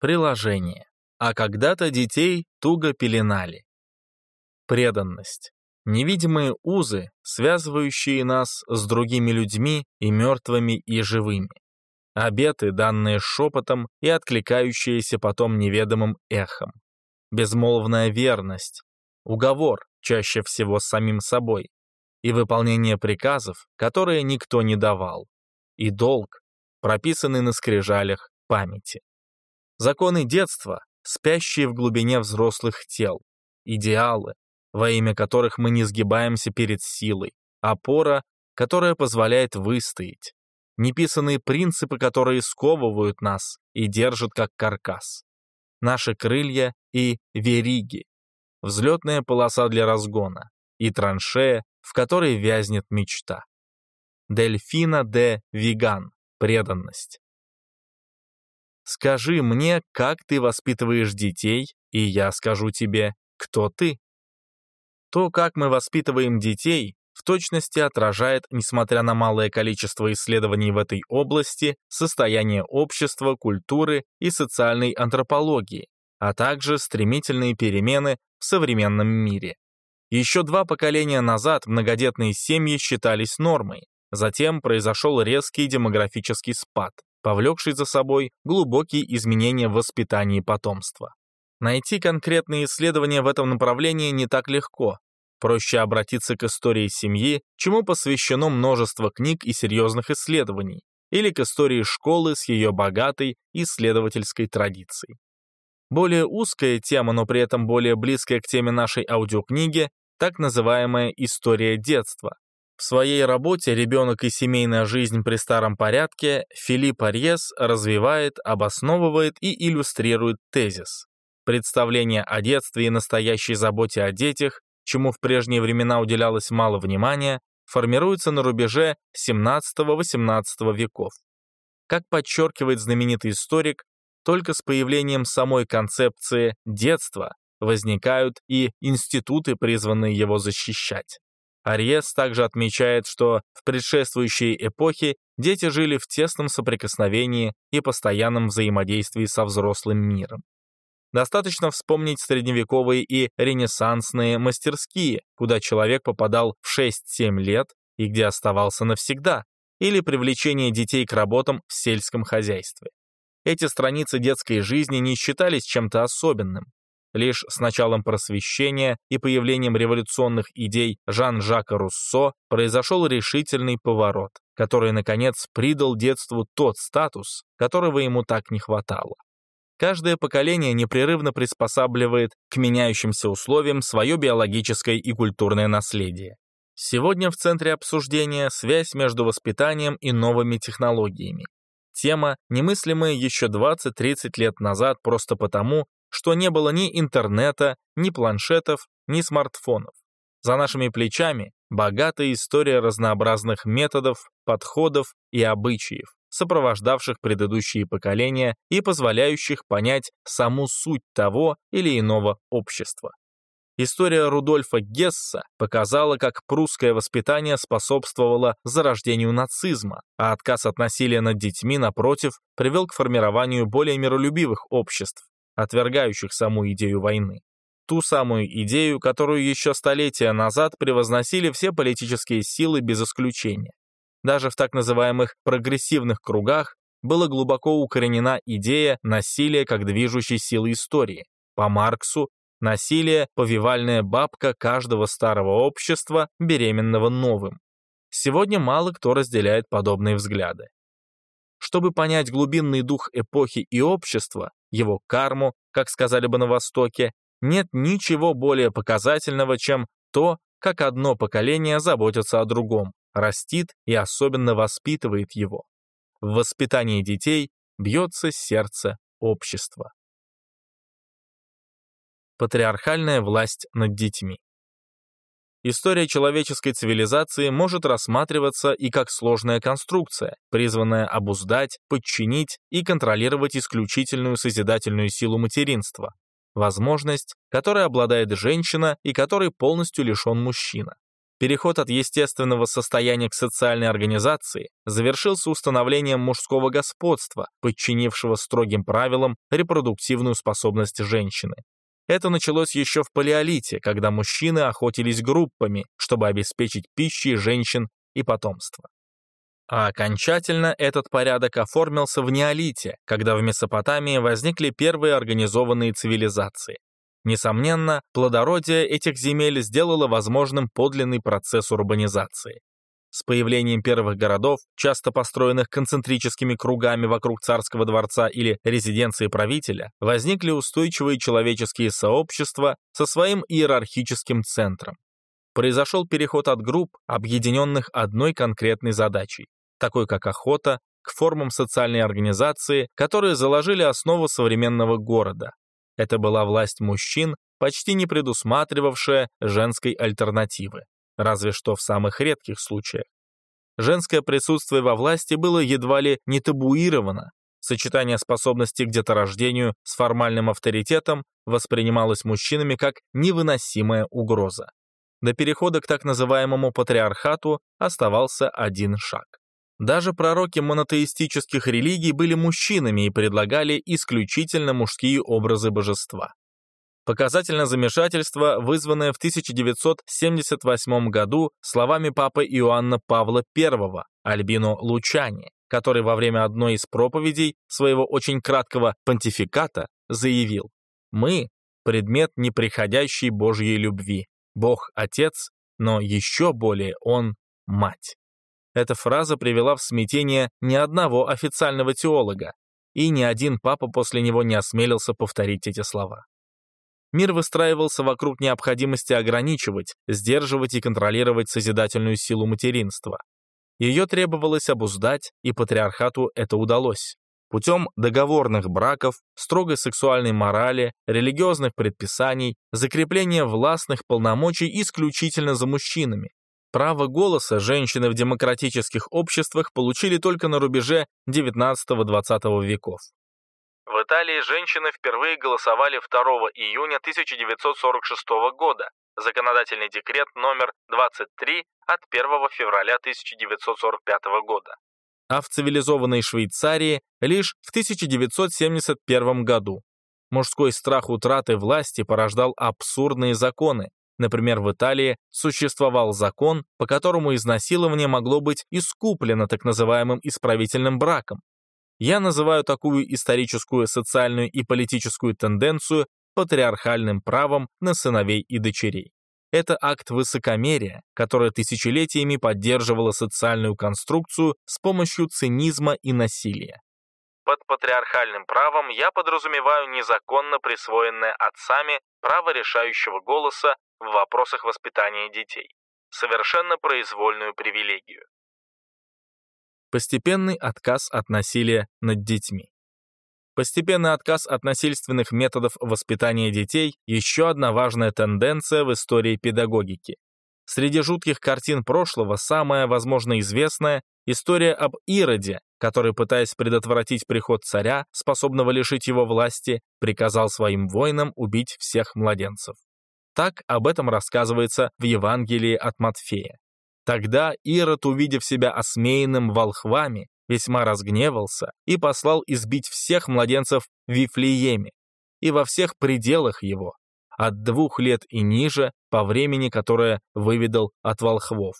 Приложение. А когда-то детей туго пеленали. Преданность. Невидимые узы, связывающие нас с другими людьми и мертвыми, и живыми. Обеты, данные шепотом и откликающиеся потом неведомым эхом. Безмолвная верность. Уговор, чаще всего с самим собой. И выполнение приказов, которые никто не давал. И долг, прописанный на скрижалях памяти. Законы детства, спящие в глубине взрослых тел, идеалы, во имя которых мы не сгибаемся перед силой, опора, которая позволяет выстоять, неписанные принципы, которые сковывают нас и держат как каркас, наши крылья и вериги, взлетная полоса для разгона и траншея, в которой вязнет мечта. Дельфина де Виган. Преданность. Скажи мне, как ты воспитываешь детей, и я скажу тебе, кто ты. То, как мы воспитываем детей, в точности отражает, несмотря на малое количество исследований в этой области, состояние общества, культуры и социальной антропологии, а также стремительные перемены в современном мире. Еще два поколения назад многодетные семьи считались нормой, затем произошел резкий демографический спад повлекший за собой глубокие изменения в воспитании потомства. Найти конкретные исследования в этом направлении не так легко. Проще обратиться к истории семьи, чему посвящено множество книг и серьезных исследований, или к истории школы с ее богатой исследовательской традицией. Более узкая тема, но при этом более близкая к теме нашей аудиокниги, так называемая «История детства», в своей работе «Ребенок и семейная жизнь при старом порядке» Филипп Арьес развивает, обосновывает и иллюстрирует тезис. Представление о детстве и настоящей заботе о детях, чему в прежние времена уделялось мало внимания, формируется на рубеже XVII-XVIII веков. Как подчеркивает знаменитый историк, только с появлением самой концепции детства возникают и институты, призванные его защищать. Ариес также отмечает, что в предшествующей эпохе дети жили в тесном соприкосновении и постоянном взаимодействии со взрослым миром. Достаточно вспомнить средневековые и ренессансные мастерские, куда человек попадал в 6-7 лет и где оставался навсегда, или привлечение детей к работам в сельском хозяйстве. Эти страницы детской жизни не считались чем-то особенным, Лишь с началом просвещения и появлением революционных идей Жан-Жака Руссо произошел решительный поворот, который, наконец, придал детству тот статус, которого ему так не хватало. Каждое поколение непрерывно приспосабливает к меняющимся условиям свое биологическое и культурное наследие. Сегодня в центре обсуждения связь между воспитанием и новыми технологиями. Тема, немыслимая еще 20-30 лет назад просто потому, что не было ни интернета, ни планшетов, ни смартфонов. За нашими плечами богатая история разнообразных методов, подходов и обычаев, сопровождавших предыдущие поколения и позволяющих понять саму суть того или иного общества. История Рудольфа Гесса показала, как прусское воспитание способствовало зарождению нацизма, а отказ от насилия над детьми, напротив, привел к формированию более миролюбивых обществ, отвергающих саму идею войны. Ту самую идею, которую еще столетия назад превозносили все политические силы без исключения. Даже в так называемых прогрессивных кругах была глубоко укоренена идея насилия как движущей силы истории. По Марксу насилие – повивальная бабка каждого старого общества, беременного новым. Сегодня мало кто разделяет подобные взгляды. Чтобы понять глубинный дух эпохи и общества, его карму, как сказали бы на Востоке, нет ничего более показательного, чем то, как одно поколение заботится о другом, растит и особенно воспитывает его. В воспитании детей бьется сердце общества. Патриархальная власть над детьми. История человеческой цивилизации может рассматриваться и как сложная конструкция, призванная обуздать, подчинить и контролировать исключительную созидательную силу материнства, возможность, которой обладает женщина и которой полностью лишен мужчина. Переход от естественного состояния к социальной организации завершился установлением мужского господства, подчинившего строгим правилам репродуктивную способность женщины. Это началось еще в палеолите, когда мужчины охотились группами, чтобы обеспечить пищей женщин и потомство. А окончательно этот порядок оформился в неолите, когда в Месопотамии возникли первые организованные цивилизации. Несомненно, плодородие этих земель сделало возможным подлинный процесс урбанизации. С появлением первых городов, часто построенных концентрическими кругами вокруг царского дворца или резиденции правителя, возникли устойчивые человеческие сообщества со своим иерархическим центром. Произошел переход от групп, объединенных одной конкретной задачей, такой как охота, к формам социальной организации, которые заложили основу современного города, это была власть мужчин, почти не предусматривавшая женской альтернативы, разве что в самых редких случаях. Женское присутствие во власти было едва ли не табуировано. Сочетание способностей к деторождению с формальным авторитетом воспринималось мужчинами как невыносимая угроза. До перехода к так называемому патриархату оставался один шаг. Даже пророки монотеистических религий были мужчинами и предлагали исключительно мужские образы божества. Показательно замешательство, вызванное в 1978 году словами папы Иоанна Павла I Альбино Лучани, который во время одной из проповедей своего очень краткого понтификата заявил «Мы – предмет неприходящей Божьей любви, Бог – Отец, но еще более Он – Мать». Эта фраза привела в смятение ни одного официального теолога, и ни один папа после него не осмелился повторить эти слова. Мир выстраивался вокруг необходимости ограничивать, сдерживать и контролировать созидательную силу материнства. Ее требовалось обуздать, и патриархату это удалось. Путем договорных браков, строгой сексуальной морали, религиозных предписаний, закрепления властных полномочий исключительно за мужчинами, Право голоса женщины в демократических обществах получили только на рубеже XIX-XX веков. В Италии женщины впервые голосовали 2 июня 1946 года, законодательный декрет номер 23 от 1 февраля 1945 года. А в цивилизованной Швейцарии лишь в 1971 году. Мужской страх утраты власти порождал абсурдные законы, Например, в Италии существовал закон, по которому изнасилование могло быть искуплено так называемым исправительным браком. Я называю такую историческую, социальную и политическую тенденцию патриархальным правом на сыновей и дочерей. Это акт высокомерия, которое тысячелетиями поддерживало социальную конструкцию с помощью цинизма и насилия. Под патриархальным правом я подразумеваю незаконно присвоенное отцами право решающего голоса в вопросах воспитания детей, совершенно произвольную привилегию. Постепенный отказ от насилия над детьми. Постепенный отказ от насильственных методов воспитания детей – еще одна важная тенденция в истории педагогики. Среди жутких картин прошлого самая, возможно, известная – история об Ироде, который, пытаясь предотвратить приход царя, способного лишить его власти, приказал своим воинам убить всех младенцев. Так об этом рассказывается в Евангелии от Матфея. Тогда Ирод, увидев себя осмеянным волхвами, весьма разгневался и послал избить всех младенцев в Вифлееме и во всех пределах его, от двух лет и ниже, по времени, которое выведал от волхвов.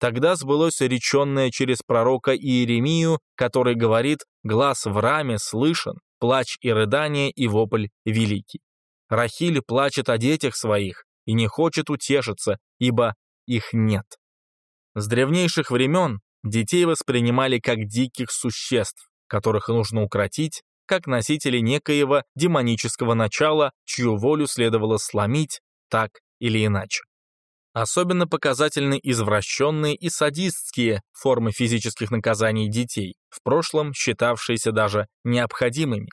Тогда сбылось реченное через пророка Иеремию, который говорит «глаз в раме слышен, плач и рыдание и вопль великий». Рахиль плачет о детях своих и не хочет утешиться, ибо их нет. С древнейших времен детей воспринимали как диких существ, которых нужно укротить, как носители некоего демонического начала, чью волю следовало сломить так или иначе. Особенно показательны извращенные и садистские формы физических наказаний детей, в прошлом считавшиеся даже необходимыми.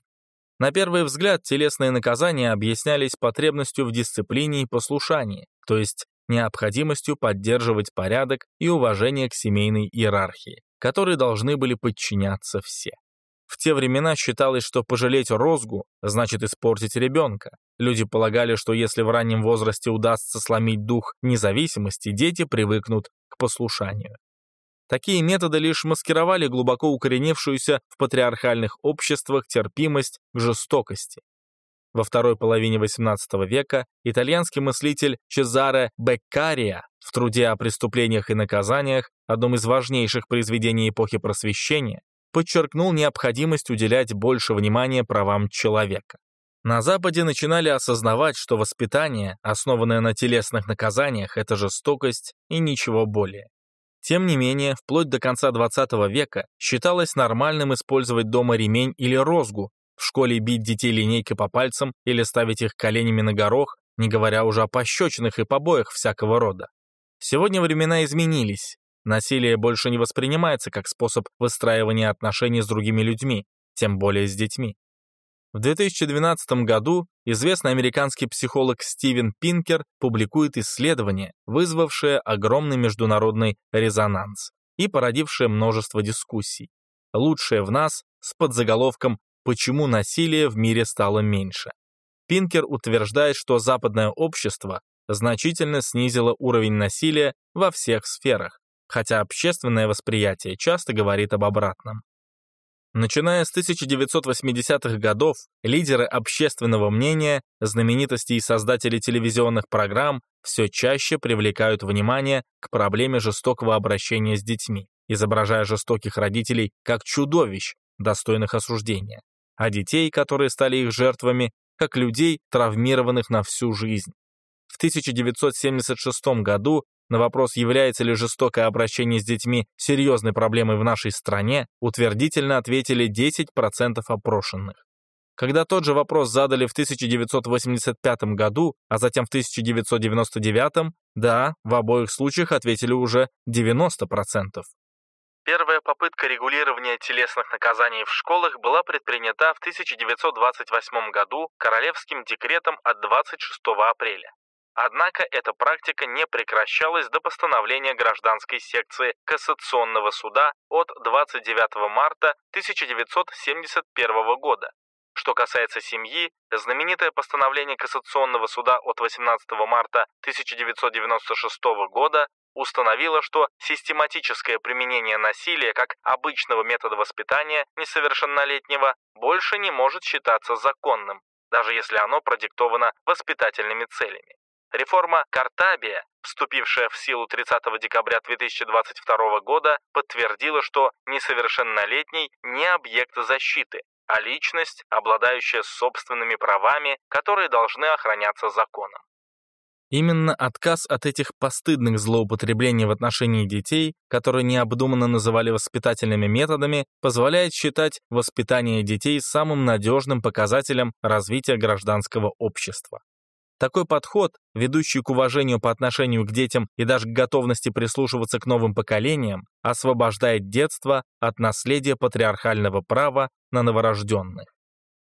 На первый взгляд, телесные наказания объяснялись потребностью в дисциплине и послушании, то есть необходимостью поддерживать порядок и уважение к семейной иерархии, которой должны были подчиняться все. В те времена считалось, что пожалеть розгу значит испортить ребенка, Люди полагали, что если в раннем возрасте удастся сломить дух независимости, дети привыкнут к послушанию. Такие методы лишь маскировали глубоко укоренившуюся в патриархальных обществах терпимость к жестокости. Во второй половине XVIII века итальянский мыслитель Чезаре Беккария в труде о преступлениях и наказаниях, одном из важнейших произведений эпохи Просвещения, подчеркнул необходимость уделять больше внимания правам человека. На Западе начинали осознавать, что воспитание, основанное на телесных наказаниях, это жестокость и ничего более. Тем не менее, вплоть до конца XX века считалось нормальным использовать дома ремень или розгу, в школе бить детей линейкой по пальцам или ставить их коленями на горох, не говоря уже о пощечинах и побоях всякого рода. Сегодня времена изменились. Насилие больше не воспринимается как способ выстраивания отношений с другими людьми, тем более с детьми. В 2012 году известный американский психолог Стивен Пинкер публикует исследование, вызвавшее огромный международный резонанс и породившее множество дискуссий. «Лучшее в нас» с подзаголовком «Почему насилие в мире стало меньше?». Пинкер утверждает, что западное общество значительно снизило уровень насилия во всех сферах, хотя общественное восприятие часто говорит об обратном. Начиная с 1980-х годов, лидеры общественного мнения, знаменитости и создатели телевизионных программ все чаще привлекают внимание к проблеме жестокого обращения с детьми, изображая жестоких родителей как чудовищ, достойных осуждения, а детей, которые стали их жертвами, как людей, травмированных на всю жизнь. В 1976 году на вопрос, является ли жестокое обращение с детьми серьезной проблемой в нашей стране, утвердительно ответили 10% опрошенных. Когда тот же вопрос задали в 1985 году, а затем в 1999, да, в обоих случаях ответили уже 90%. Первая попытка регулирования телесных наказаний в школах была предпринята в 1928 году Королевским декретом от 26 апреля. Однако эта практика не прекращалась до постановления гражданской секции Кассационного суда от 29 марта 1971 года. Что касается семьи, знаменитое постановление Кассационного суда от 18 марта 1996 года установило, что систематическое применение насилия как обычного метода воспитания несовершеннолетнего больше не может считаться законным, даже если оно продиктовано воспитательными целями. Реформа Картабия, вступившая в силу 30 декабря 2022 года, подтвердила, что несовершеннолетний не объект защиты, а личность, обладающая собственными правами, которые должны охраняться законом. Именно отказ от этих постыдных злоупотреблений в отношении детей, которые необдуманно называли воспитательными методами, позволяет считать воспитание детей самым надежным показателем развития гражданского общества. Такой подход, ведущий к уважению по отношению к детям и даже к готовности прислушиваться к новым поколениям, освобождает детство от наследия патриархального права на новорожденных.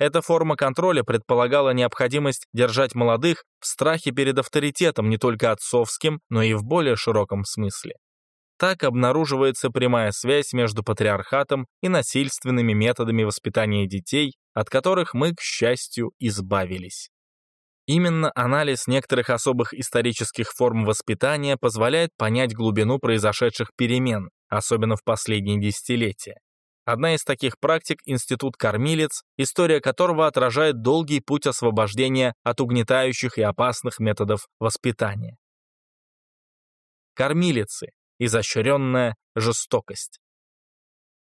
Эта форма контроля предполагала необходимость держать молодых в страхе перед авторитетом не только отцовским, но и в более широком смысле. Так обнаруживается прямая связь между патриархатом и насильственными методами воспитания детей, от которых мы, к счастью, избавились. Именно анализ некоторых особых исторических форм воспитания позволяет понять глубину произошедших перемен, особенно в последние десятилетия. Одна из таких практик – Институт кормилец, история которого отражает долгий путь освобождения от угнетающих и опасных методов воспитания. Кормилицы – изощренная жестокость.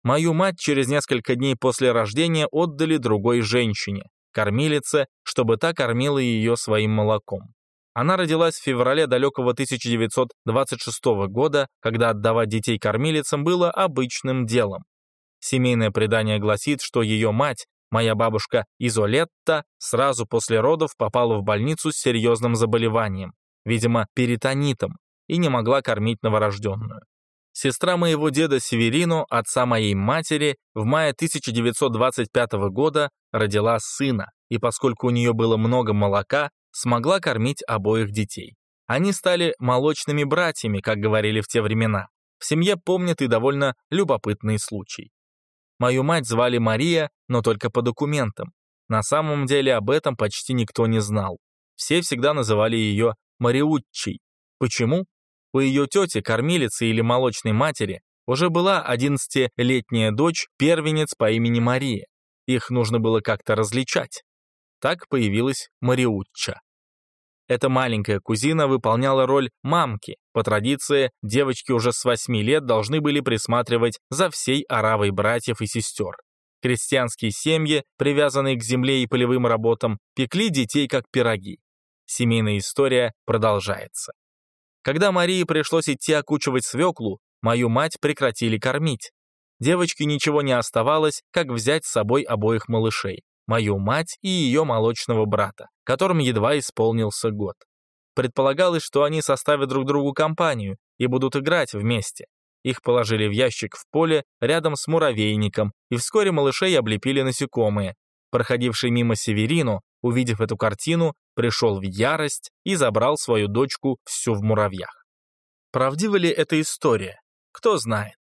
Мою мать через несколько дней после рождения отдали другой женщине, кормилице, чтобы та кормила ее своим молоком. Она родилась в феврале далекого 1926 года, когда отдавать детей кормилицам было обычным делом. Семейное предание гласит, что ее мать, моя бабушка Изолетта, сразу после родов попала в больницу с серьезным заболеванием, видимо, перитонитом, и не могла кормить новорожденную. Сестра моего деда Северино, отца моей матери, в мае 1925 года родила сына, и поскольку у нее было много молока, смогла кормить обоих детей. Они стали молочными братьями, как говорили в те времена. В семье помнят и довольно любопытный случай. Мою мать звали Мария, но только по документам. На самом деле об этом почти никто не знал. Все всегда называли ее Мариутчей. Почему? У ее тети, кормилицы или молочной матери, уже была 11-летняя дочь, первенец по имени Мария. Их нужно было как-то различать. Так появилась Мариутча. Эта маленькая кузина выполняла роль мамки. По традиции, девочки уже с 8 лет должны были присматривать за всей оравой братьев и сестер. Крестьянские семьи, привязанные к земле и полевым работам, пекли детей как пироги. Семейная история продолжается. Когда Марии пришлось идти окучивать свеклу, мою мать прекратили кормить. Девочке ничего не оставалось, как взять с собой обоих малышей, мою мать и ее молочного брата, которым едва исполнился год. Предполагалось, что они составят друг другу компанию и будут играть вместе. Их положили в ящик в поле рядом с муравейником, и вскоре малышей облепили насекомые. Проходивший мимо Северину, увидев эту картину, пришел в ярость и забрал свою дочку всю в муравьях. Правдива ли эта история? Кто знает.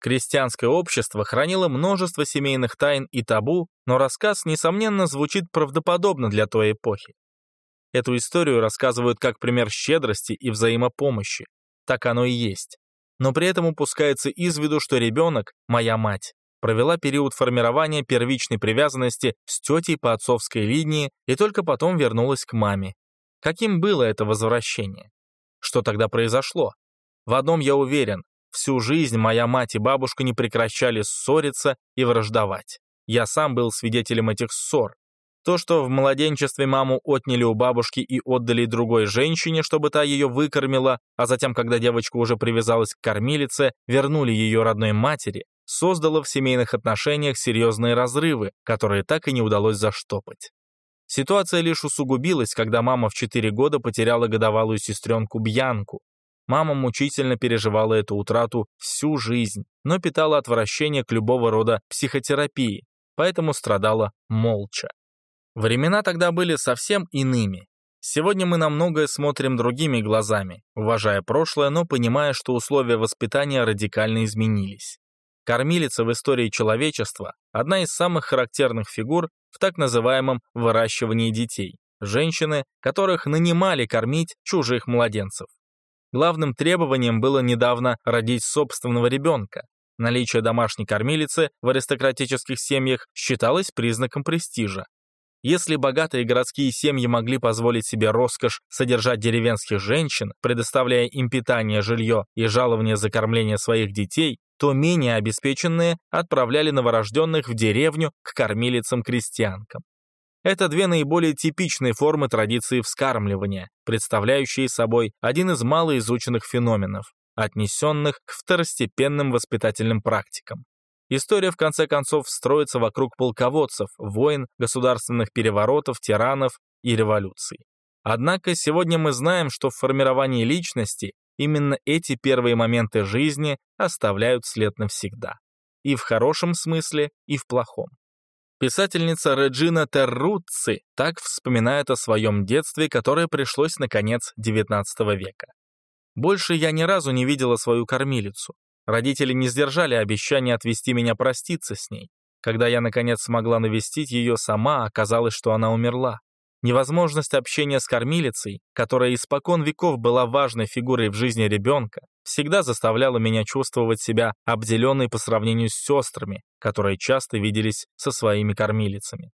Крестьянское общество хранило множество семейных тайн и табу, но рассказ, несомненно, звучит правдоподобно для той эпохи. Эту историю рассказывают как пример щедрости и взаимопомощи. Так оно и есть но при этом упускается из виду, что ребенок, моя мать, провела период формирования первичной привязанности с тетей по отцовской линии и только потом вернулась к маме. Каким было это возвращение? Что тогда произошло? В одном я уверен, всю жизнь моя мать и бабушка не прекращали ссориться и враждовать. Я сам был свидетелем этих ссор, то, что в младенчестве маму отняли у бабушки и отдали другой женщине, чтобы та ее выкормила, а затем, когда девочка уже привязалась к кормилице, вернули ее родной матери, создало в семейных отношениях серьезные разрывы, которые так и не удалось заштопать. Ситуация лишь усугубилась, когда мама в 4 года потеряла годовалую сестренку Бьянку. Мама мучительно переживала эту утрату всю жизнь, но питала отвращение к любого рода психотерапии, поэтому страдала молча. Времена тогда были совсем иными. Сегодня мы на многое смотрим другими глазами, уважая прошлое, но понимая, что условия воспитания радикально изменились. Кормилица в истории человечества – одна из самых характерных фигур в так называемом выращивании детей. Женщины, которых нанимали кормить чужих младенцев. Главным требованием было недавно родить собственного ребенка. Наличие домашней кормилицы в аристократических семьях считалось признаком престижа, если богатые городские семьи могли позволить себе роскошь содержать деревенских женщин, предоставляя им питание, жилье и жалование за кормление своих детей, то менее обеспеченные отправляли новорожденных в деревню к кормилицам-крестьянкам. Это две наиболее типичные формы традиции вскармливания, представляющие собой один из малоизученных феноменов, отнесенных к второстепенным воспитательным практикам. История в конце концов строится вокруг полководцев, войн, государственных переворотов, тиранов и революций. Однако сегодня мы знаем, что в формировании личности именно эти первые моменты жизни оставляют след навсегда. И в хорошем смысле, и в плохом. Писательница Реджина Терруцци так вспоминает о своем детстве, которое пришлось на конец XIX века. «Больше я ни разу не видела свою кормилицу. Родители не сдержали обещания отвезти меня проститься с ней. Когда я, наконец, смогла навестить ее сама, оказалось, что она умерла. Невозможность общения с кормилицей, которая испокон веков была важной фигурой в жизни ребенка, всегда заставляла меня чувствовать себя обделенной по сравнению с сестрами, которые часто виделись со своими кормилицами.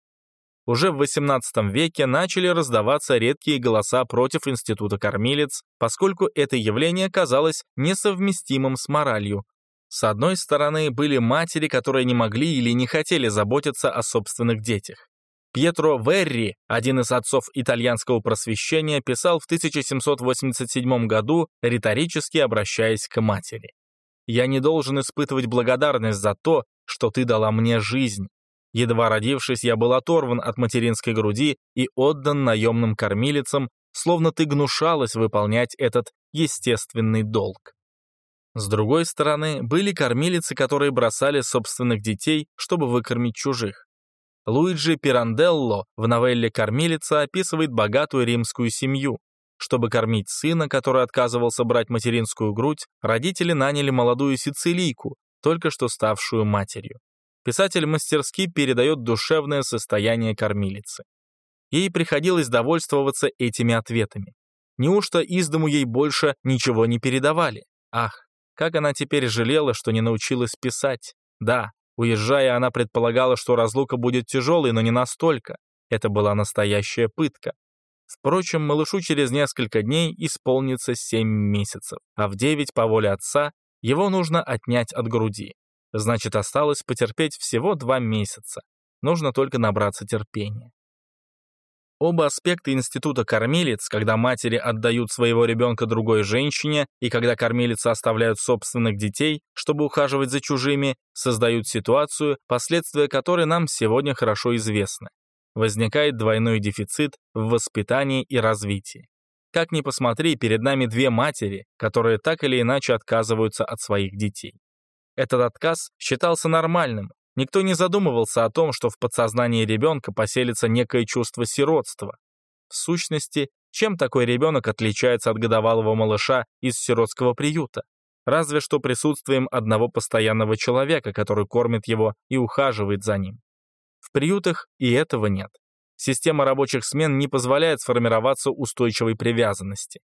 Уже в XVIII веке начали раздаваться редкие голоса против института кормилец, поскольку это явление казалось несовместимым с моралью. С одной стороны, были матери, которые не могли или не хотели заботиться о собственных детях. Пьетро Верри, один из отцов итальянского просвещения, писал в 1787 году, риторически обращаясь к матери. «Я не должен испытывать благодарность за то, что ты дала мне жизнь, Едва родившись, я был оторван от материнской груди и отдан наемным кормилицам, словно ты гнушалась выполнять этот естественный долг. С другой стороны, были кормилицы, которые бросали собственных детей, чтобы выкормить чужих. Луиджи Пиранделло в новелле «Кормилица» описывает богатую римскую семью. Чтобы кормить сына, который отказывался брать материнскую грудь, родители наняли молодую сицилийку, только что ставшую матерью. Писатель мастерски передает душевное состояние кормилицы. Ей приходилось довольствоваться этими ответами. Неужто из дому ей больше ничего не передавали? Ах, как она теперь жалела, что не научилась писать. Да, уезжая, она предполагала, что разлука будет тяжелой, но не настолько. Это была настоящая пытка. Впрочем, малышу через несколько дней исполнится семь месяцев, а в девять по воле отца его нужно отнять от груди. Значит, осталось потерпеть всего два месяца. Нужно только набраться терпения. Оба аспекта института кормилец, когда матери отдают своего ребенка другой женщине и когда кормилицы оставляют собственных детей, чтобы ухаживать за чужими, создают ситуацию, последствия которой нам сегодня хорошо известны. Возникает двойной дефицит в воспитании и развитии. Как ни посмотри, перед нами две матери, которые так или иначе отказываются от своих детей. Этот отказ считался нормальным, Никто не задумывался о том, что в подсознании ребенка поселится некое чувство сиротства. В сущности, чем такой ребенок отличается от годовалого малыша из сиротского приюта? Разве что присутствием одного постоянного человека, который кормит его и ухаживает за ним. В приютах и этого нет. Система рабочих смен не позволяет сформироваться устойчивой привязанности.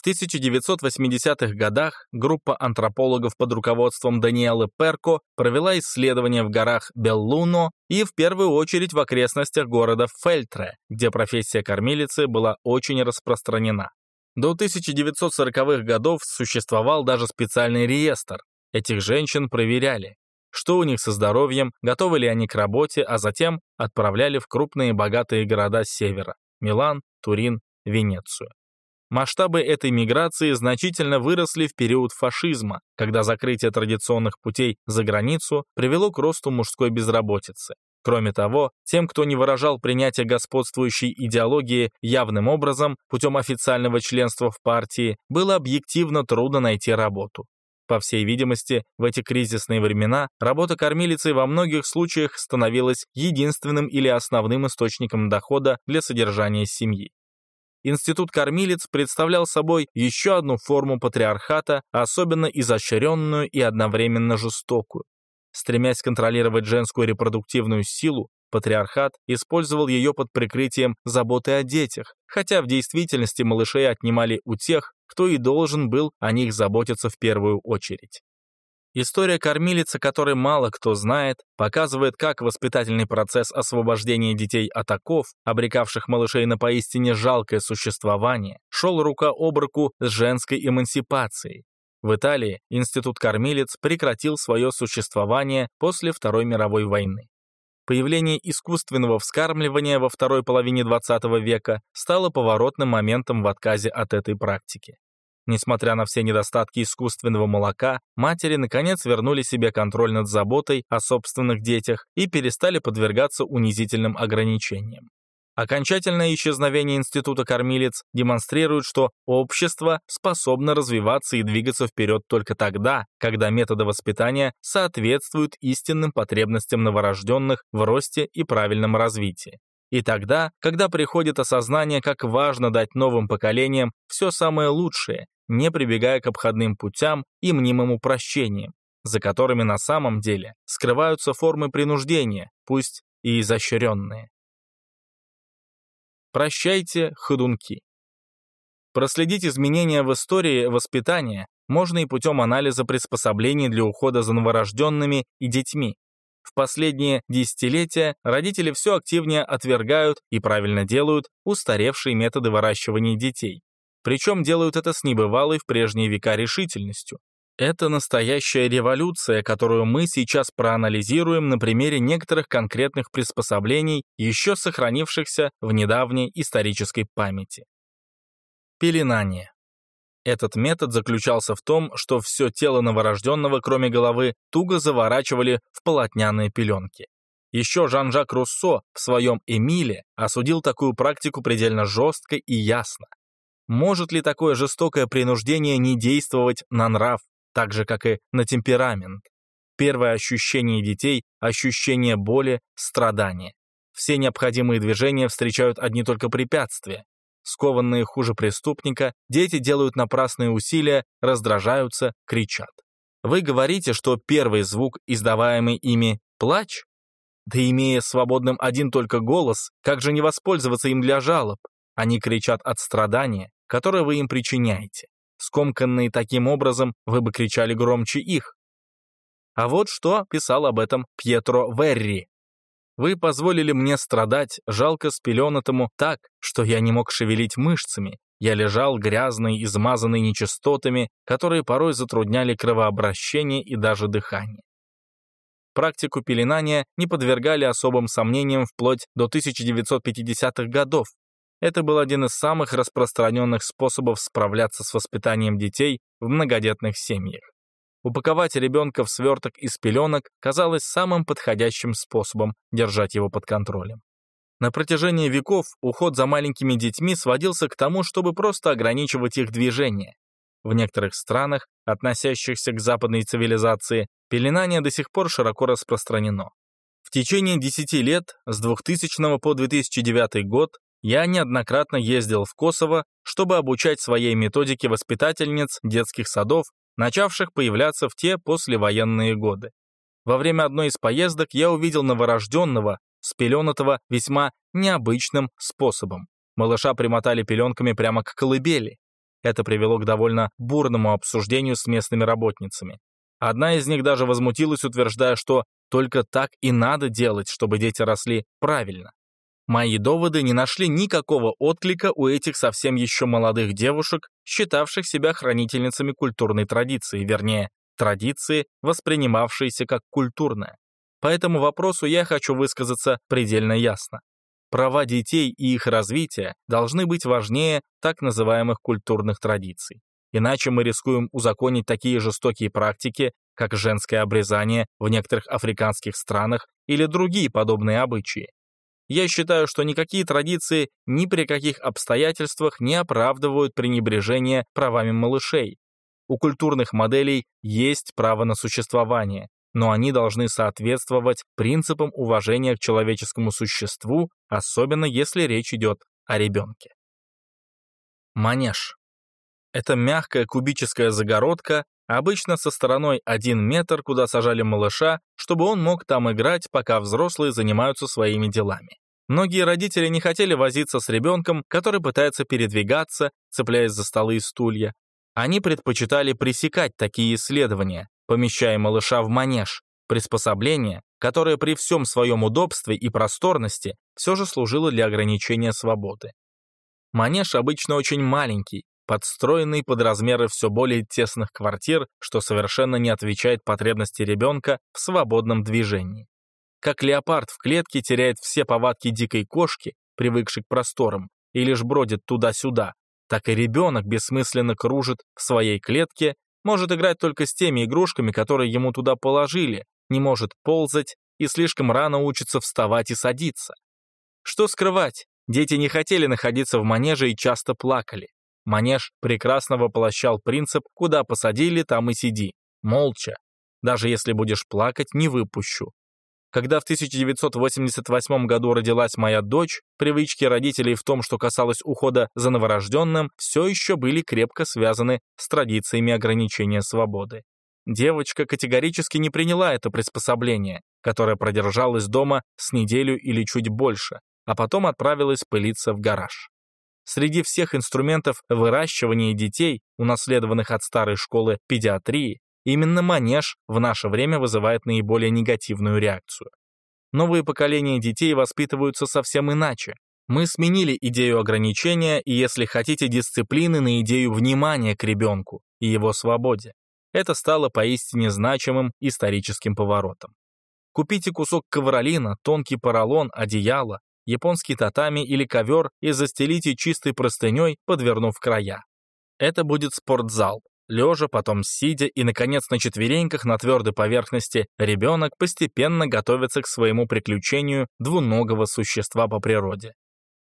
В 1980-х годах группа антропологов под руководством Даниэлы Перко провела исследования в горах Беллуно и в первую очередь в окрестностях города Фельтре, где профессия кормилицы была очень распространена. До 1940-х годов существовал даже специальный реестр. Этих женщин проверяли, что у них со здоровьем, готовы ли они к работе, а затем отправляли в крупные богатые города севера – Милан, Турин, Венецию. Масштабы этой миграции значительно выросли в период фашизма, когда закрытие традиционных путей за границу привело к росту мужской безработицы. Кроме того, тем, кто не выражал принятие господствующей идеологии явным образом путем официального членства в партии, было объективно трудно найти работу. По всей видимости, в эти кризисные времена работа кормилицей во многих случаях становилась единственным или основным источником дохода для содержания семьи. Институт кормилец представлял собой еще одну форму патриархата, особенно изощренную и одновременно жестокую. Стремясь контролировать женскую репродуктивную силу, патриархат использовал ее под прикрытием заботы о детях, хотя в действительности малышей отнимали у тех, кто и должен был о них заботиться в первую очередь. История кормилицы, которой мало кто знает, показывает, как воспитательный процесс освобождения детей от оков, обрекавших малышей на поистине жалкое существование, шел рука об руку с женской эмансипацией. В Италии институт кормилец прекратил свое существование после Второй мировой войны. Появление искусственного вскармливания во второй половине XX века стало поворотным моментом в отказе от этой практики. Несмотря на все недостатки искусственного молока, матери наконец вернули себе контроль над заботой о собственных детях и перестали подвергаться унизительным ограничениям. Окончательное исчезновение института кормилец демонстрирует, что общество способно развиваться и двигаться вперед только тогда, когда методы воспитания соответствуют истинным потребностям новорожденных в росте и правильном развитии. И тогда, когда приходит осознание, как важно дать новым поколениям все самое лучшее, не прибегая к обходным путям и мнимым упрощениям, за которыми на самом деле скрываются формы принуждения, пусть и изощренные. Прощайте, ходунки. Проследить изменения в истории воспитания можно и путем анализа приспособлений для ухода за новорожденными и детьми, в последние десятилетия родители все активнее отвергают и правильно делают устаревшие методы выращивания детей. Причем делают это с небывалой в прежние века решительностью. Это настоящая революция, которую мы сейчас проанализируем на примере некоторых конкретных приспособлений, еще сохранившихся в недавней исторической памяти. Пеленание. Этот метод заключался в том, что все тело новорожденного, кроме головы, туго заворачивали в полотняные пеленки. Еще Жан-Жак Руссо в своем «Эмиле» осудил такую практику предельно жестко и ясно. Может ли такое жестокое принуждение не действовать на нрав, так же, как и на темперамент? Первое ощущение детей – ощущение боли, страдания. Все необходимые движения встречают одни только препятствия. Скованные хуже преступника, дети делают напрасные усилия, раздражаются, кричат. Вы говорите, что первый звук, издаваемый ими, Плач? Да имея свободным один только голос, как же не воспользоваться им для жалоб? Они кричат от страдания, которое вы им причиняете. Скомканные таким образом, вы бы кричали громче их. А вот что писал об этом Пьетро Верри. Вы позволили мне страдать, жалко спеленатому, так, что я не мог шевелить мышцами. Я лежал грязный, измазанный нечистотами, которые порой затрудняли кровообращение и даже дыхание. Практику пеленания не подвергали особым сомнениям вплоть до 1950-х годов. Это был один из самых распространенных способов справляться с воспитанием детей в многодетных семьях. Упаковать ребенка в сверток из пеленок казалось самым подходящим способом держать его под контролем. На протяжении веков уход за маленькими детьми сводился к тому, чтобы просто ограничивать их движение. В некоторых странах, относящихся к западной цивилизации, пеленание до сих пор широко распространено. В течение 10 лет, с 2000 по 2009 год, я неоднократно ездил в Косово, чтобы обучать своей методике воспитательниц детских садов начавших появляться в те послевоенные годы. Во время одной из поездок я увидел новорожденного, спеленатого весьма необычным способом. Малыша примотали пеленками прямо к колыбели. Это привело к довольно бурному обсуждению с местными работницами. Одна из них даже возмутилась, утверждая, что только так и надо делать, чтобы дети росли правильно. Мои доводы не нашли никакого отклика у этих совсем еще молодых девушек, считавших себя хранительницами культурной традиции, вернее, традиции, воспринимавшиеся как культурная. По этому вопросу я хочу высказаться предельно ясно. Права детей и их развитие должны быть важнее так называемых культурных традиций. Иначе мы рискуем узаконить такие жестокие практики, как женское обрезание в некоторых африканских странах или другие подобные обычаи. Я считаю, что никакие традиции ни при каких обстоятельствах не оправдывают пренебрежение правами малышей. У культурных моделей есть право на существование, но они должны соответствовать принципам уважения к человеческому существу, особенно если речь идет о ребенке. Манеж. Это мягкая кубическая загородка, обычно со стороной 1 метр, куда сажали малыша, чтобы он мог там играть, пока взрослые занимаются своими делами. Многие родители не хотели возиться с ребенком, который пытается передвигаться, цепляясь за столы и стулья. Они предпочитали пресекать такие исследования, помещая малыша в манеж, приспособление, которое при всем своем удобстве и просторности все же служило для ограничения свободы. Манеж обычно очень маленький, подстроенный под размеры все более тесных квартир, что совершенно не отвечает потребности ребенка в свободном движении. Как леопард в клетке теряет все повадки дикой кошки, привыкшей к просторам, и лишь бродит туда-сюда, так и ребенок бессмысленно кружит в своей клетке, может играть только с теми игрушками, которые ему туда положили, не может ползать и слишком рано учится вставать и садиться. Что скрывать, дети не хотели находиться в манеже и часто плакали. Манеж прекрасно воплощал принцип «куда посадили, там и сиди», молча. Даже если будешь плакать, не выпущу. Когда в 1988 году родилась моя дочь, привычки родителей в том, что касалось ухода за новорожденным, все еще были крепко связаны с традициями ограничения свободы. Девочка категорически не приняла это приспособление, которое продержалось дома с неделю или чуть больше, а потом отправилась пылиться в гараж. Среди всех инструментов выращивания детей, унаследованных от старой школы педиатрии, Именно манеж в наше время вызывает наиболее негативную реакцию. Новые поколения детей воспитываются совсем иначе. Мы сменили идею ограничения и, если хотите, дисциплины на идею внимания к ребенку и его свободе. Это стало поистине значимым историческим поворотом. Купите кусок ковролина, тонкий поролон, одеяло, японский татами или ковер и застелите чистой простыней, подвернув края. Это будет спортзал, лежа, потом сидя и, наконец, на четвереньках на твердой поверхности, ребенок постепенно готовится к своему приключению двуногого существа по природе.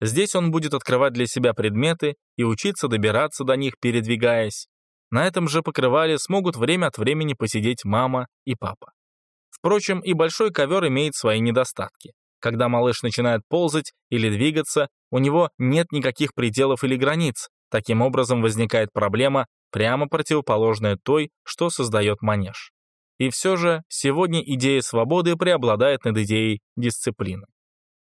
Здесь он будет открывать для себя предметы и учиться добираться до них, передвигаясь. На этом же покрывале смогут время от времени посидеть мама и папа. Впрочем, и большой ковер имеет свои недостатки. Когда малыш начинает ползать или двигаться, у него нет никаких пределов или границ. Таким образом возникает проблема прямо противоположная той, что создает манеж. И все же сегодня идея свободы преобладает над идеей дисциплины.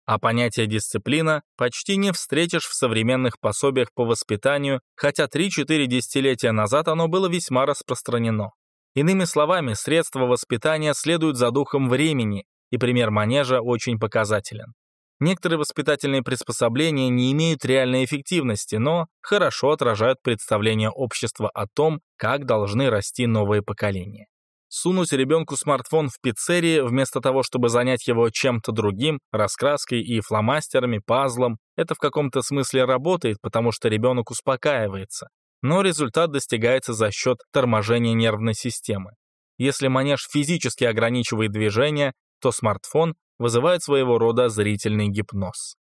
А понятие «дисциплина» почти не встретишь в современных пособиях по воспитанию, хотя 3-4 десятилетия назад оно было весьма распространено. Иными словами, средства воспитания следуют за духом времени, и пример манежа очень показателен. Некоторые воспитательные приспособления не имеют реальной эффективности, но хорошо отражают представление общества о том, как должны расти новые поколения. Сунуть ребенку смартфон в пиццерии вместо того, чтобы занять его чем-то другим, раскраской и фломастерами, пазлом, это в каком-то смысле работает, потому что ребенок успокаивается. Но результат достигается за счет торможения нервной системы. Если манеж физически ограничивает движение, то смартфон вызывает своего рода зрительный гипноз.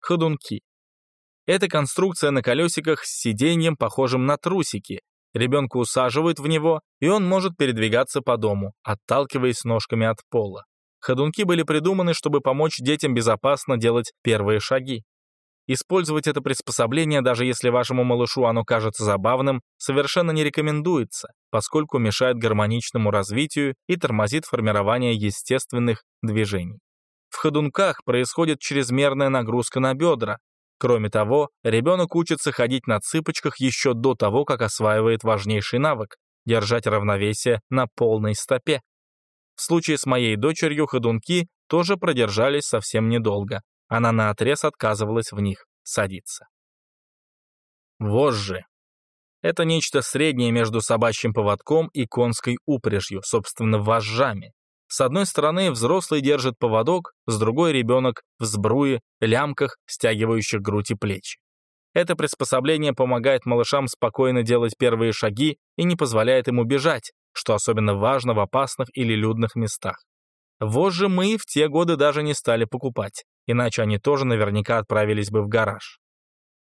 Ходунки. Это конструкция на колесиках с сиденьем, похожим на трусики, Ребенка усаживают в него, и он может передвигаться по дому, отталкиваясь ножками от пола. Ходунки были придуманы, чтобы помочь детям безопасно делать первые шаги. Использовать это приспособление, даже если вашему малышу оно кажется забавным, совершенно не рекомендуется, поскольку мешает гармоничному развитию и тормозит формирование естественных движений. В ходунках происходит чрезмерная нагрузка на бедра, Кроме того, ребенок учится ходить на цыпочках еще до того, как осваивает важнейший навык – держать равновесие на полной стопе. В случае с моей дочерью ходунки тоже продержались совсем недолго. Она наотрез отказывалась в них садиться. Вожжи. Это нечто среднее между собачьим поводком и конской упряжью, собственно, вожжами. С одной стороны взрослый держит поводок, с другой ребенок в сбруе, лямках, стягивающих грудь и плечи. Это приспособление помогает малышам спокойно делать первые шаги и не позволяет им убежать, что особенно важно в опасных или людных местах. Вожжи мы в те годы даже не стали покупать, иначе они тоже наверняка отправились бы в гараж.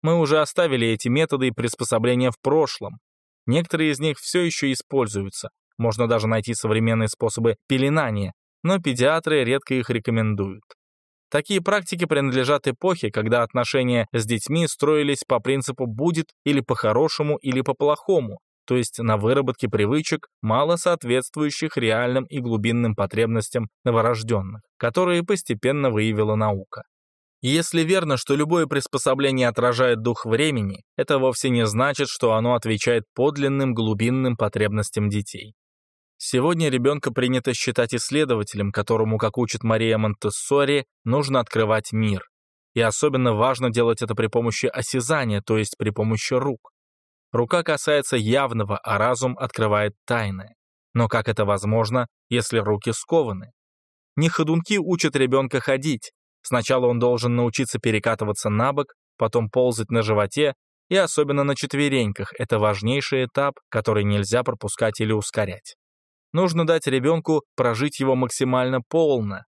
Мы уже оставили эти методы и приспособления в прошлом. Некоторые из них все еще используются, можно даже найти современные способы пеленания, но педиатры редко их рекомендуют. Такие практики принадлежат эпохе, когда отношения с детьми строились по принципу «будет» или по-хорошему, или по-плохому, то есть на выработке привычек, мало соответствующих реальным и глубинным потребностям новорожденных, которые постепенно выявила наука. Если верно, что любое приспособление отражает дух времени, это вовсе не значит, что оно отвечает подлинным глубинным потребностям детей. Сегодня ребенка принято считать исследователем, которому, как учит Мария Монтессори, нужно открывать мир. И особенно важно делать это при помощи осязания, то есть при помощи рук. Рука касается явного, а разум открывает тайное. Но как это возможно, если руки скованы? Не ходунки учат ребенка ходить. Сначала он должен научиться перекатываться на бок, потом ползать на животе, и особенно на четвереньках. Это важнейший этап, который нельзя пропускать или ускорять. Нужно дать ребенку прожить его максимально полно.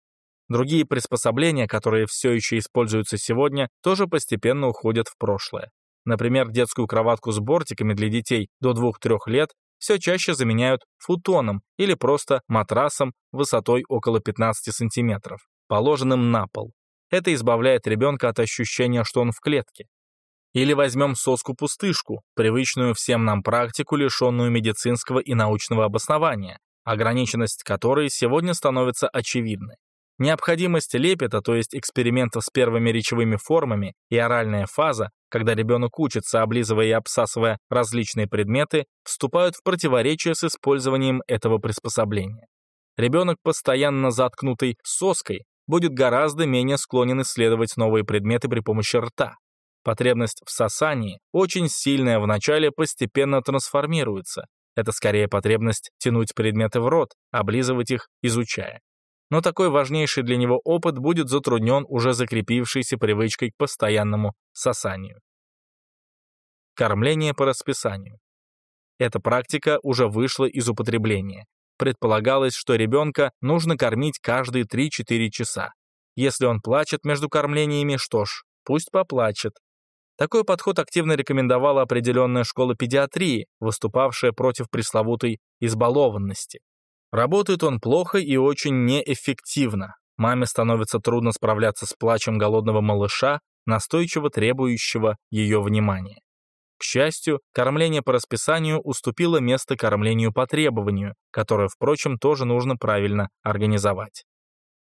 Другие приспособления, которые все еще используются сегодня, тоже постепенно уходят в прошлое. Например, детскую кроватку с бортиками для детей до 2-3 лет все чаще заменяют футоном или просто матрасом высотой около 15 сантиметров, положенным на пол. Это избавляет ребенка от ощущения, что он в клетке. Или возьмем соску-пустышку, привычную всем нам практику, лишенную медицинского и научного обоснования, ограниченность которой сегодня становится очевидной. Необходимость лепета, то есть экспериментов с первыми речевыми формами, и оральная фаза, когда ребенок учится, облизывая и обсасывая различные предметы, вступают в противоречие с использованием этого приспособления. Ребенок, постоянно заткнутый соской, будет гораздо менее склонен исследовать новые предметы при помощи рта. Потребность в сосании, очень сильная в начале, постепенно трансформируется, это скорее потребность тянуть предметы в рот, облизывать их, изучая. Но такой важнейший для него опыт будет затруднен уже закрепившейся привычкой к постоянному сосанию. Кормление по расписанию. Эта практика уже вышла из употребления. Предполагалось, что ребенка нужно кормить каждые 3-4 часа. Если он плачет между кормлениями, что ж, пусть поплачет, такой подход активно рекомендовала определенная школа педиатрии, выступавшая против пресловутой избалованности. Работает он плохо и очень неэффективно. Маме становится трудно справляться с плачем голодного малыша, настойчиво требующего ее внимания. К счастью, кормление по расписанию уступило место кормлению по требованию, которое, впрочем, тоже нужно правильно организовать.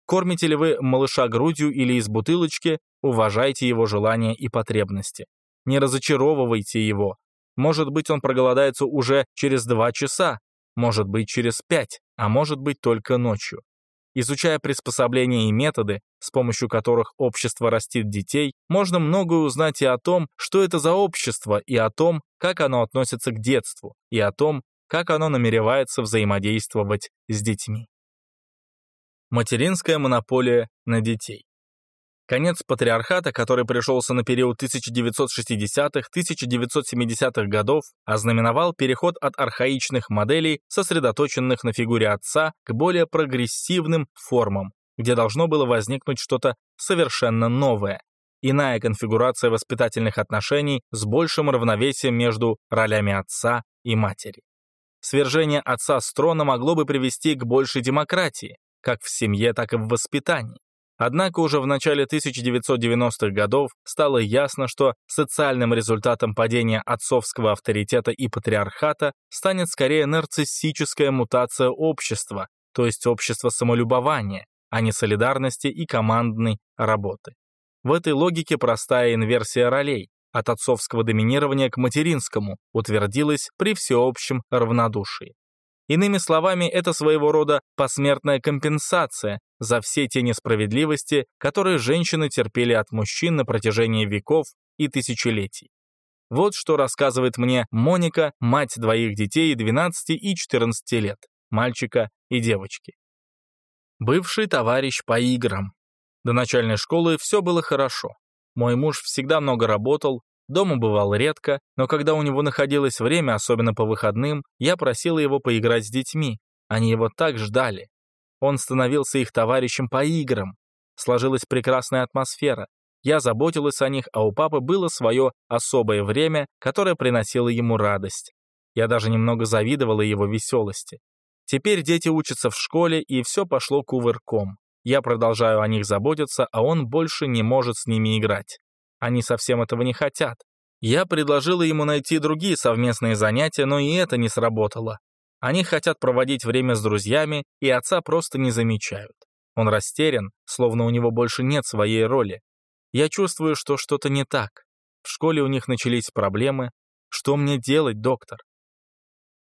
Кормите ли вы малыша грудью или из бутылочки, уважайте его желания и потребности. Не разочаровывайте его. Может быть, он проголодается уже через два часа, может быть, через пять, а может быть, только ночью. Изучая приспособления и методы, с помощью которых общество растит детей, можно многое узнать и о том, что это за общество, и о том, как оно относится к детству, и о том, как оно намеревается взаимодействовать с детьми. Материнская монополия на детей. Конец патриархата, который пришелся на период 1960-1970-х годов, ознаменовал переход от архаичных моделей, сосредоточенных на фигуре отца, к более прогрессивным формам, где должно было возникнуть что-то совершенно новое. Иная конфигурация воспитательных отношений с большим равновесием между ролями отца и матери. Свержение отца с трона могло бы привести к большей демократии, как в семье, так и в воспитании. Однако уже в начале 1990-х годов стало ясно, что социальным результатом падения отцовского авторитета и патриархата станет скорее нарциссическая мутация общества, то есть общество самолюбования, а не солидарности и командной работы. В этой логике простая инверсия ролей от отцовского доминирования к материнскому утвердилась при всеобщем равнодушии. Иными словами, это своего рода посмертная компенсация за все те несправедливости, которые женщины терпели от мужчин на протяжении веков и тысячелетий. Вот что рассказывает мне Моника, мать двоих детей 12 и 14 лет, мальчика и девочки. Бывший товарищ по играм. До начальной школы все было хорошо. Мой муж всегда много работал, Дома бывал редко, но когда у него находилось время, особенно по выходным, я просила его поиграть с детьми. Они его так ждали. Он становился их товарищем по играм. Сложилась прекрасная атмосфера. Я заботилась о них, а у папы было свое особое время, которое приносило ему радость. Я даже немного завидовала его веселости. Теперь дети учатся в школе, и все пошло кувырком. Я продолжаю о них заботиться, а он больше не может с ними играть. Они совсем этого не хотят. Я предложила ему найти другие совместные занятия, но и это не сработало. Они хотят проводить время с друзьями, и отца просто не замечают. Он растерян, словно у него больше нет своей роли. Я чувствую, что что-то не так. В школе у них начались проблемы. Что мне делать, доктор?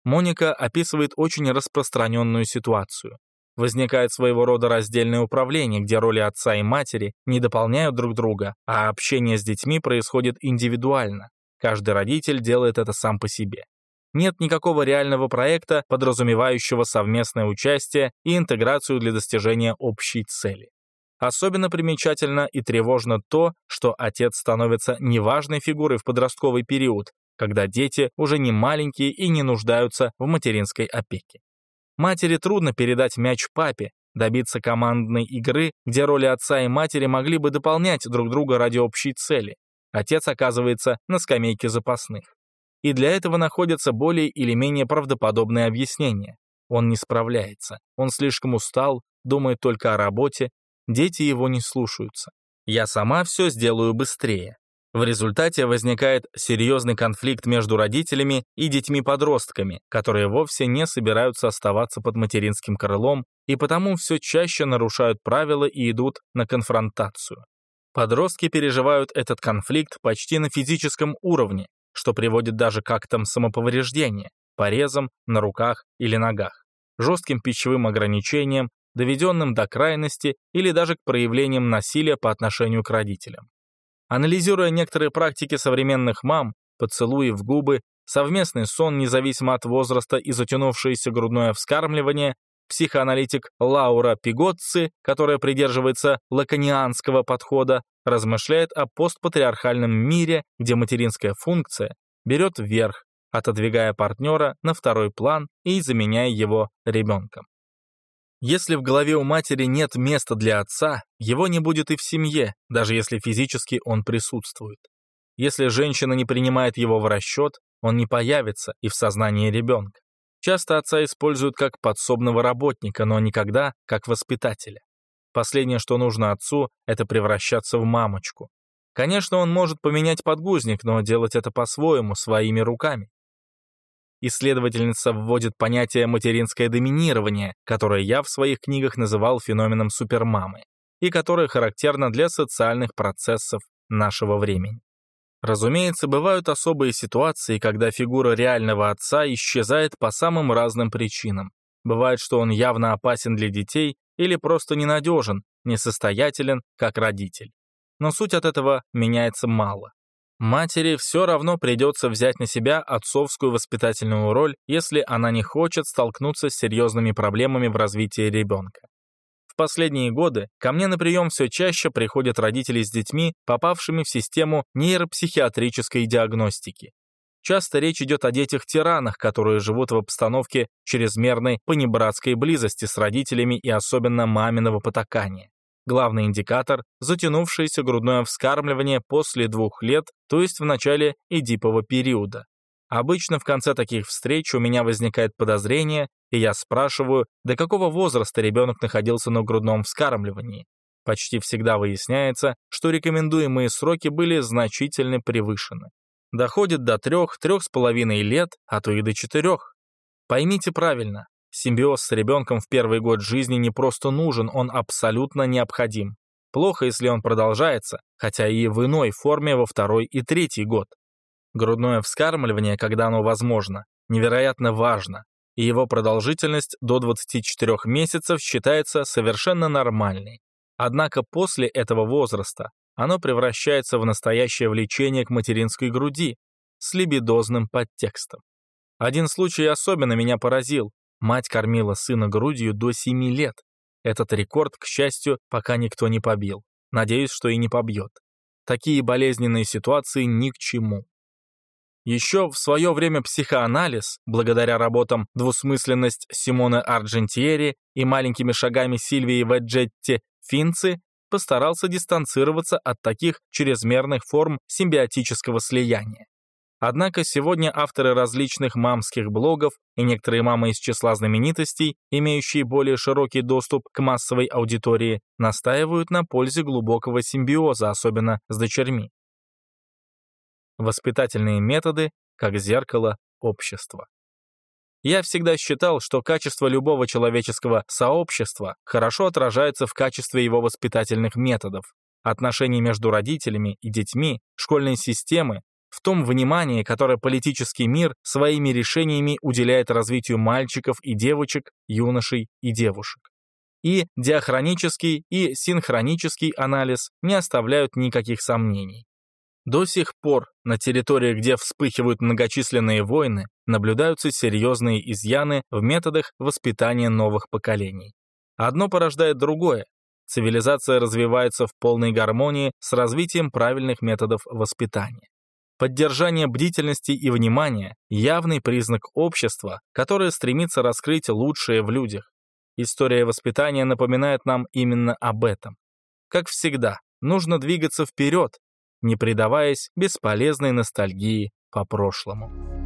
Моника описывает очень распространенную ситуацию возникает своего рода раздельное управление, где роли отца и матери не дополняют друг друга, а общение с детьми происходит индивидуально. Каждый родитель делает это сам по себе. Нет никакого реального проекта, подразумевающего совместное участие и интеграцию для достижения общей цели. Особенно примечательно и тревожно то, что отец становится неважной фигурой в подростковый период, когда дети уже не маленькие и не нуждаются в материнской опеке. Матери трудно передать мяч папе, добиться командной игры, где роли отца и матери могли бы дополнять друг друга ради общей цели. Отец оказывается на скамейке запасных. И для этого находятся более или менее правдоподобные объяснения. Он не справляется, он слишком устал, думает только о работе, дети его не слушаются. Я сама все сделаю быстрее. В результате возникает серьезный конфликт между родителями и детьми-подростками, которые вовсе не собираются оставаться под материнским крылом и потому все чаще нарушают правила и идут на конфронтацию. Подростки переживают этот конфликт почти на физическом уровне, что приводит даже к актам самоповреждения, порезам на руках или ногах, жестким пищевым ограничениям, доведенным до крайности или даже к проявлениям насилия по отношению к родителям. Анализируя некоторые практики современных мам, поцелуи в губы, совместный сон независимо от возраста и затянувшееся грудное вскармливание, психоаналитик Лаура Пиготци, которая придерживается лаконианского подхода, размышляет о постпатриархальном мире, где материнская функция берет вверх, отодвигая партнера на второй план и заменяя его ребенком. Если в голове у матери нет места для отца, его не будет и в семье, даже если физически он присутствует. Если женщина не принимает его в расчет, он не появится и в сознании ребенка. Часто отца используют как подсобного работника, но никогда как воспитателя. Последнее, что нужно отцу, это превращаться в мамочку. Конечно, он может поменять подгузник, но делать это по-своему, своими руками. Исследовательница вводит понятие материнское доминирование, которое я в своих книгах называл феноменом супермамы, и которое характерно для социальных процессов нашего времени. Разумеется, бывают особые ситуации, когда фигура реального отца исчезает по самым разным причинам. Бывает, что он явно опасен для детей или просто ненадежен, несостоятелен как родитель. Но суть от этого меняется мало. Матери все равно придется взять на себя отцовскую воспитательную роль, если она не хочет столкнуться с серьезными проблемами в развитии ребенка. В последние годы ко мне на прием все чаще приходят родители с детьми, попавшими в систему нейропсихиатрической диагностики. Часто речь идет о детях-тиранах, которые живут в обстановке чрезмерной понебратской близости с родителями и особенно маминого потакания. Главный индикатор – затянувшееся грудное вскармливание после двух лет, то есть в начале эдипового периода. Обычно в конце таких встреч у меня возникает подозрение, и я спрашиваю, до какого возраста ребенок находился на грудном вскармливании. Почти всегда выясняется, что рекомендуемые сроки были значительно превышены. Доходит до трех, трех с половиной лет, а то и до четырех. Поймите правильно, Симбиоз с ребенком в первый год жизни не просто нужен, он абсолютно необходим. Плохо, если он продолжается, хотя и в иной форме во второй и третий год. Грудное вскармливание, когда оно возможно, невероятно важно, и его продолжительность до 24 месяцев считается совершенно нормальной. Однако после этого возраста оно превращается в настоящее влечение к материнской груди с либидозным подтекстом. Один случай особенно меня поразил. Мать кормила сына грудью до 7 лет. Этот рекорд, к счастью, пока никто не побил. Надеюсь, что и не побьет. Такие болезненные ситуации ни к чему. Еще в свое время психоанализ, благодаря работам «Двусмысленность» Симоне Арджентьери и «Маленькими шагами» Сильвии Веджетти Финци, постарался дистанцироваться от таких чрезмерных форм симбиотического слияния. Однако сегодня авторы различных мамских блогов и некоторые мамы из числа знаменитостей, имеющие более широкий доступ к массовой аудитории, настаивают на пользе глубокого симбиоза, особенно с дочерьми. Воспитательные методы как зеркало общества. Я всегда считал, что качество любого человеческого сообщества хорошо отражается в качестве его воспитательных методов. Отношения между родителями и детьми, школьной системы, в том внимании, которое политический мир своими решениями уделяет развитию мальчиков и девочек, юношей и девушек. И диахронический, и синхронический анализ не оставляют никаких сомнений. До сих пор на территории, где вспыхивают многочисленные войны, наблюдаются серьезные изъяны в методах воспитания новых поколений. Одно порождает другое. Цивилизация развивается в полной гармонии с развитием правильных методов воспитания. Поддержание бдительности и внимания – явный признак общества, которое стремится раскрыть лучшее в людях. История воспитания напоминает нам именно об этом. Как всегда, нужно двигаться вперед, не предаваясь бесполезной ностальгии по прошлому.